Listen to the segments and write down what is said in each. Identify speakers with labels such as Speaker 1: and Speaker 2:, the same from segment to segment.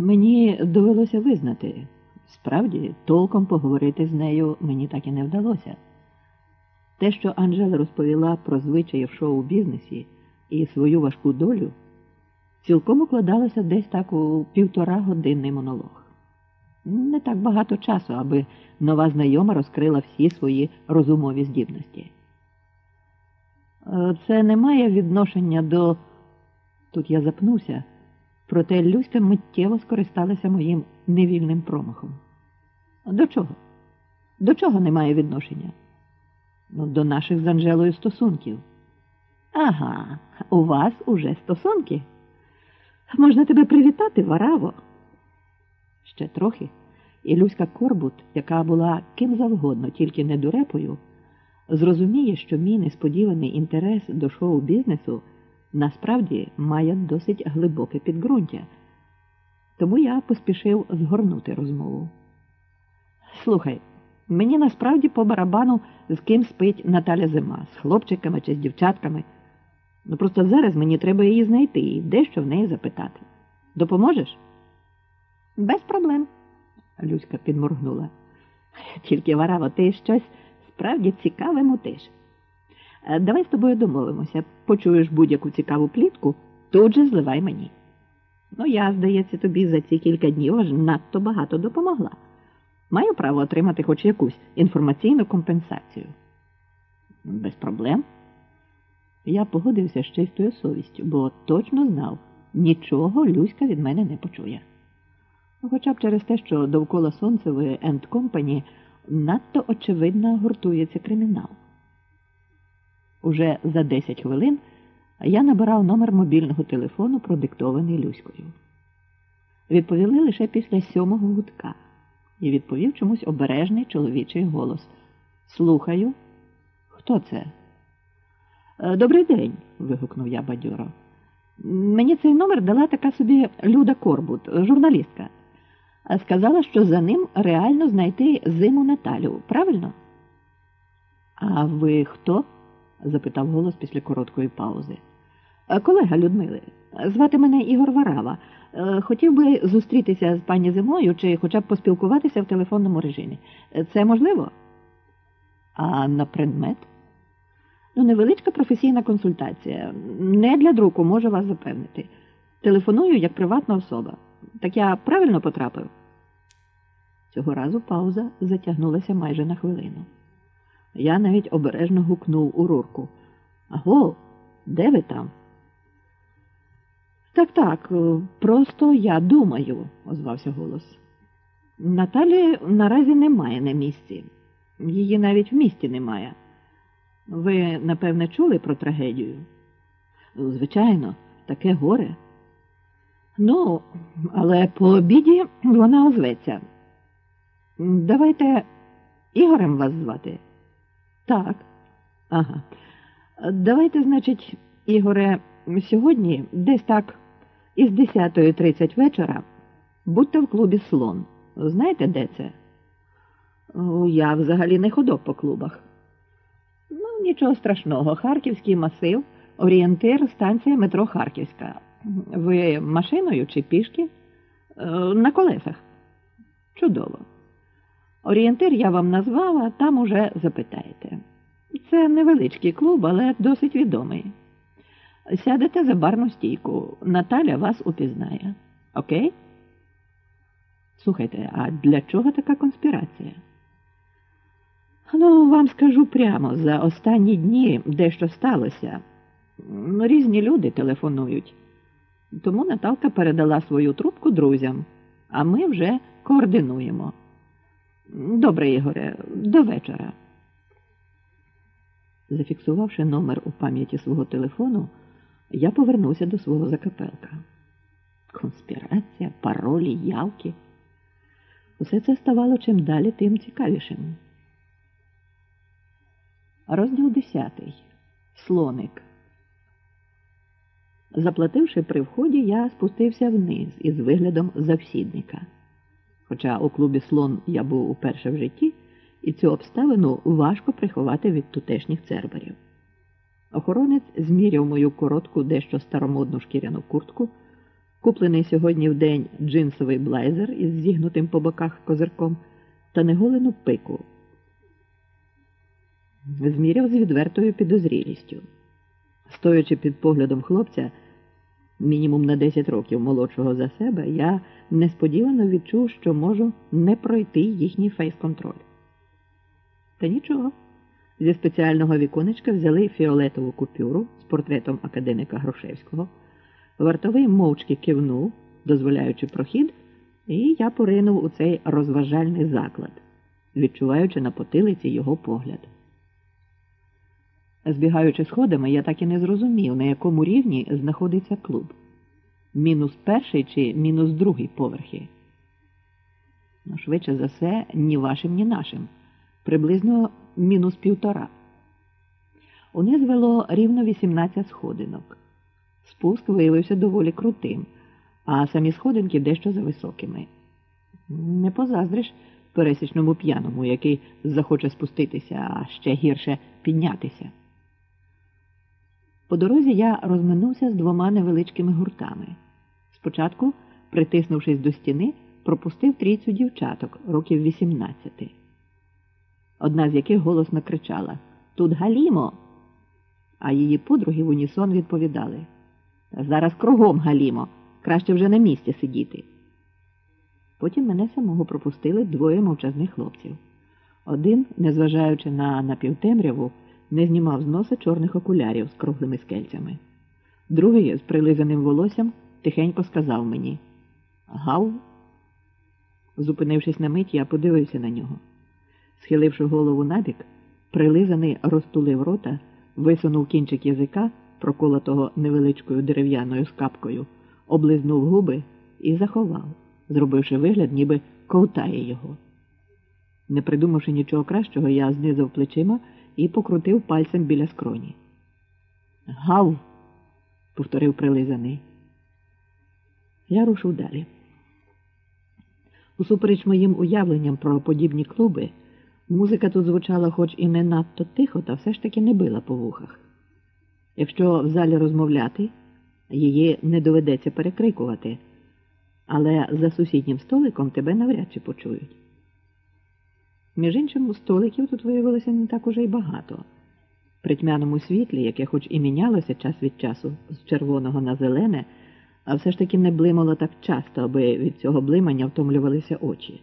Speaker 1: Мені довелося визнати, справді, толком поговорити з нею мені так і не вдалося. Те, що Анжела розповіла про звичаї в шоу-бізнесі і свою важку долю, цілком укладалося десь так у півтора годинний монолог. Не так багато часу, аби нова знайома розкрила всі свої розумові здібності. Е, Це не має відношення до. Тут я запнувся, проте Люська миттєво скористалася моїм невільним промахом. До чого? До чого не має відношення? Ну, до наших з Анжелою стосунків. Ага, у вас уже стосунки. Можна тебе привітати, Вараво. Ще трохи, і Люська Корбут, яка була ким завгодно, тільки не дурепою, зрозуміє, що мій несподіваний інтерес до шоу-бізнесу насправді має досить глибоке підґрунтя. Тому я поспішив згорнути розмову. Слухай, мені насправді по барабану з ким спить Наталя Зима, з хлопчиками чи з дівчатками. Ну просто зараз мені треба її знайти і дещо в неї запитати. Допоможеш? Без проблем, Люська підморгнула. Тільки Вараво, ти щось справді цікаве мутиш. Е, Давай з тобою домовимося. Почуєш будь-яку цікаву плітку, тут же зливай мені. Ну, я, здається, тобі за ці кілька днів аж надто багато допомогла. Маю право отримати хоч якусь інформаційну компенсацію. Без проблем. Я погодився з чистою совістю, бо точно знав, нічого Люська від мене не почує. Хоча б через те, що довкола Сонцевої Енд Компані надто очевидно гуртується кримінал. Уже за 10 хвилин я набирав номер мобільного телефону, продиктований Люською. Відповіли лише після сьомого гудка, і відповів чомусь обережний чоловічий голос. Слухаю, хто це? «Е, Добрий день. вигукнув я бадьоро. Мені цей номер дала така собі Люда Корбут, журналістка. Сказала, що за ним реально знайти зиму Наталю, правильно? А ви хто? Запитав голос після короткої паузи. «Е, Колега Людмили, звати мене Ігор Варава. Е, Хотів би зустрітися з пані зимою чи хоча б поспілкуватися в телефонному режимі. Це можливо? А на предмет? Ну, невеличка професійна консультація. Не для друку, можу вас запевнити. Телефоную як приватна особа. Так я правильно потрапив? Цього разу пауза затягнулася майже на хвилину. Я навіть обережно гукнув у рурку. Аго, де ви там? Так, так, е, просто я думаю, озвався голос. Наталі наразі немає на місці. Її навіть в місті немає. Ви, напевне, чули про трагедію? «Ну, Звичайно, таке горе. Ну, але по обіді вона озветься. Давайте Ігорем вас звати. Так. Ага. Давайте, значить, Ігоре, сьогодні десь так із 10.30 вечора будьте в клубі слон. Знаєте, де це? Я взагалі не ходок по клубах. Ну, нічого страшного. Харківський масив, орієнтир, станція метро Харківська. Ви машиною чи пішки? Е, На колесах. Чудово. Орієнтир я вам назвав, а там уже запитаєте. Це невеличкий клуб, але досить відомий. Сядете за барну стійку. Наталя вас упізнає. Окей? Слухайте, а для чого така конспірація? Ну, вам скажу прямо, за останні дні дещо сталося. Ну, Різні люди телефонують. Тому Наталка передала свою трубку друзям, а ми вже координуємо. Добре, Ігоре, до вечора. Зафіксувавши номер у пам'яті свого телефону, я повернувся до свого закапелка. Конспірація, паролі, явки. Усе це ставало чим далі, тим цікавішим. Розділ 10. Слоник. Заплативши при вході, я спустився вниз із виглядом завсідника. Хоча у клубі слон я був уперше в житті, і цю обставину важко приховати від тутешніх церберів. Охоронець зміряв мою коротку, дещо старомодну шкіряну куртку, куплений сьогодні в день джинсовий блайзер із зігнутим по боках козирком та неголену пику. Зміряв з відвертою підозрілістю. Стоячи під поглядом хлопця, мінімум на 10 років молодшого за себе, я несподівано відчув, що можу не пройти їхній фейс-контроль. Та нічого. Зі спеціального віконечка взяли фіолетову купюру з портретом академіка Грушевського. Вартовий мовчки кивнув, дозволяючи прохід, і я поринув у цей розважальний заклад, відчуваючи на потилиці його погляд. Збігаючи сходами, я так і не зрозумів, на якому рівні знаходиться клуб мінус перший чи мінус другий поверхи. Ну, швидше за все, ні вашим, ні нашим. Приблизно мінус півтора. Униз вело рівно 18 сходинок. Спуск виявився доволі крутим, а самі сходинки дещо зависокими. Не позаздриш пересічному п'яному, який захоче спуститися, а ще гірше піднятися. По дорозі я розминувся з двома невеличкими гуртами. Спочатку, притиснувшись до стіни, пропустив трійцю дівчаток років 18. Одна з яких голосно кричала Тут Галімо. А її подруги в унісон відповідали Зараз кругом Галімо, краще вже на місці сидіти. Потім мене самого пропустили двоє мовчазних хлопців. Один, незважаючи на напівтемряву, не знімав з носа чорних окулярів з круглими скельцями. Другий з прилизаним волоссям тихенько сказав мені Гав. Зупинившись на мить, я подивився на нього. Схиливши голову набік, прилизаний розтулив рота, висунув кінчик язика, проколотого невеличкою дерев'яною скапкою, облизнув губи і заховав, зробивши вигляд, ніби ковтає його. Не придумавши нічого кращого, я знизав плечима і покрутив пальцем біля скроні. Гав, повторив прилизаний. Я рушив далі. Усупереч моїм уявленням про подібні клуби, музика тут звучала хоч і не надто тихо, та все ж таки не била по вухах. Якщо в залі розмовляти, її не доведеться перекрикувати, але за сусіднім столиком тебе навряд чи почують. Між іншим, столиків тут виявилося не так уже й багато. При тьмяному світлі, яке хоч і мінялося час від часу з червоного на зелене, а все ж таки не блимало так часто, аби від цього блимання втомлювалися очі.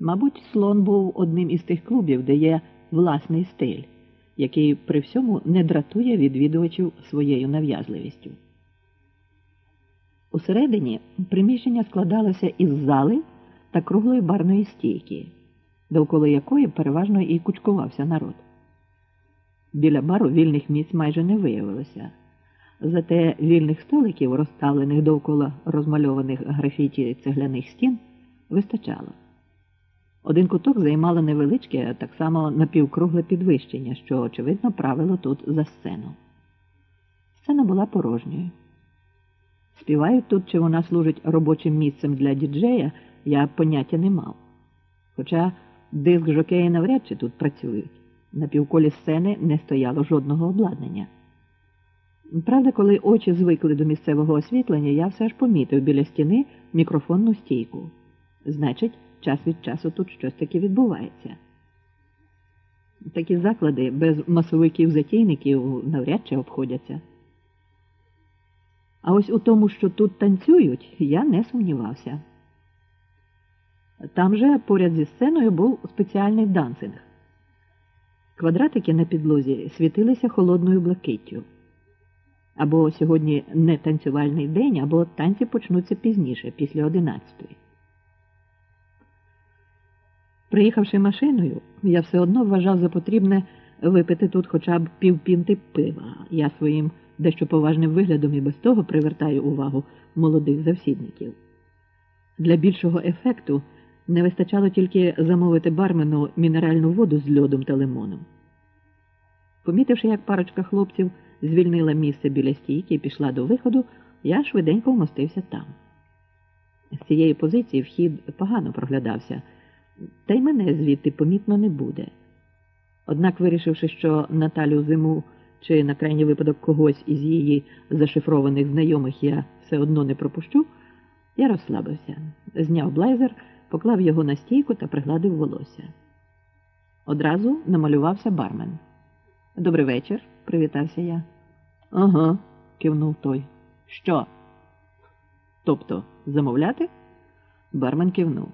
Speaker 1: Мабуть, слон був одним із тих клубів, де є власний стиль, який при всьому не дратує відвідувачів своєю нав'язливістю. Усередині приміщення складалося із зали та круглої барної стійки, довкола якої переважно і кучкувався народ. Біля бару вільних місць майже не виявилося. Зате вільних столиків, розставлених довкола розмальованих графіті цегляних стін, вистачало. Один куток займало невеличке, а так само напівкругле підвищення, що, очевидно, правило тут за сцену. Сцена була порожньою. Співають тут, чи вона служить робочим місцем для діджея, я поняття не мав. Хоча диск жокеї навряд чи тут працюють. На півколі сцени не стояло жодного обладнання. Правда, коли очі звикли до місцевого освітлення, я все ж помітив біля стіни мікрофонну стійку. Значить, час від часу тут щось таке відбувається. Такі заклади без масовиків-затійників навряд чи обходяться. А ось у тому, що тут танцюють, я не сумнівався. Там же поряд зі сценою був спеціальний дансинг. Квадратики на підлозі світилися холодною блакиттю. Або сьогодні не танцювальний день, або танці почнуться пізніше, після одинадцятої. Приїхавши машиною, я все одно вважав за потрібне випити тут хоча б півпінти пива. Я своїм дещо поважним виглядом і без того привертаю увагу молодих завсідників. Для більшого ефекту не вистачало тільки замовити бармену мінеральну воду з льодом та лимоном. Помітивши, як парочка хлопців звільнила місце біля стійки і пішла до виходу, я швиденько вмостився там. З цієї позиції вхід погано проглядався, та й мене звідти помітно не буде. Однак, вирішивши, що Наталю зиму чи на крайній випадок когось із її зашифрованих знайомих я все одно не пропущу, я розслабився, зняв блейзер, поклав його на стійку та пригладив волосся. Одразу намалювався бармен. Добрий вечір, привітався я. Ага, кивнув той. Що? Тобто, замовляти? Бармен кивнув.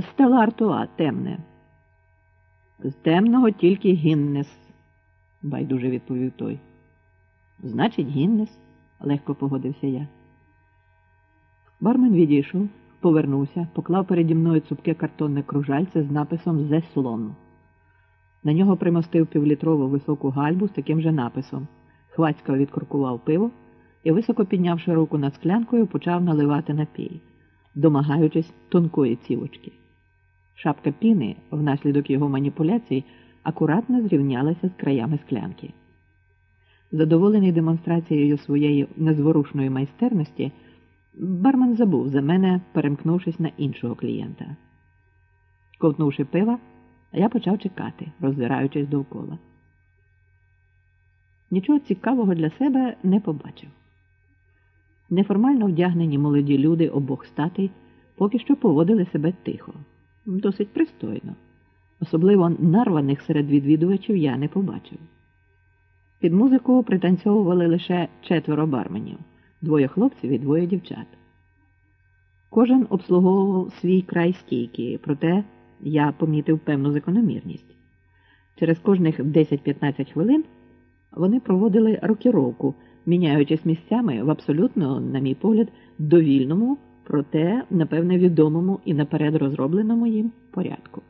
Speaker 1: Стела Артуа, темне. З темного тільки Гіннес, байдуже відповів той. Значить, Гіннес, легко погодився я. Бармен відійшов, повернувся, поклав переді мною цупке картонне кружальце з написом «The Слон». На нього примостив півлітрову високу гальбу з таким же написом. Хвацько відкуркував пиво і, високо піднявши руку над склянкою, почав наливати напій, домагаючись тонкої цівочки. Шапка піни, внаслідок його маніпуляцій, акуратно зрівнялася з краями склянки. Задоволений демонстрацією своєї незворушної майстерності, бармен забув за мене, перемкнувшись на іншого клієнта. Ковтнувши пива, я почав чекати, роззираючись довкола. Нічого цікавого для себе не побачив. Неформально вдягнені молоді люди обох статей поки що поводили себе тихо, досить пристойно. Особливо нарваних серед відвідувачів я не побачив. Під музику пританцьовували лише четверо барменів, двоє хлопців і двоє дівчат. Кожен обслуговував свій край стійки, проте я помітив певну закономірність. Через кожних 10-15 хвилин вони проводили рокіровку, міняючись місцями в абсолютно, на мій погляд, довільному, проте, напевне, відомому і наперед розробленому їм порядку.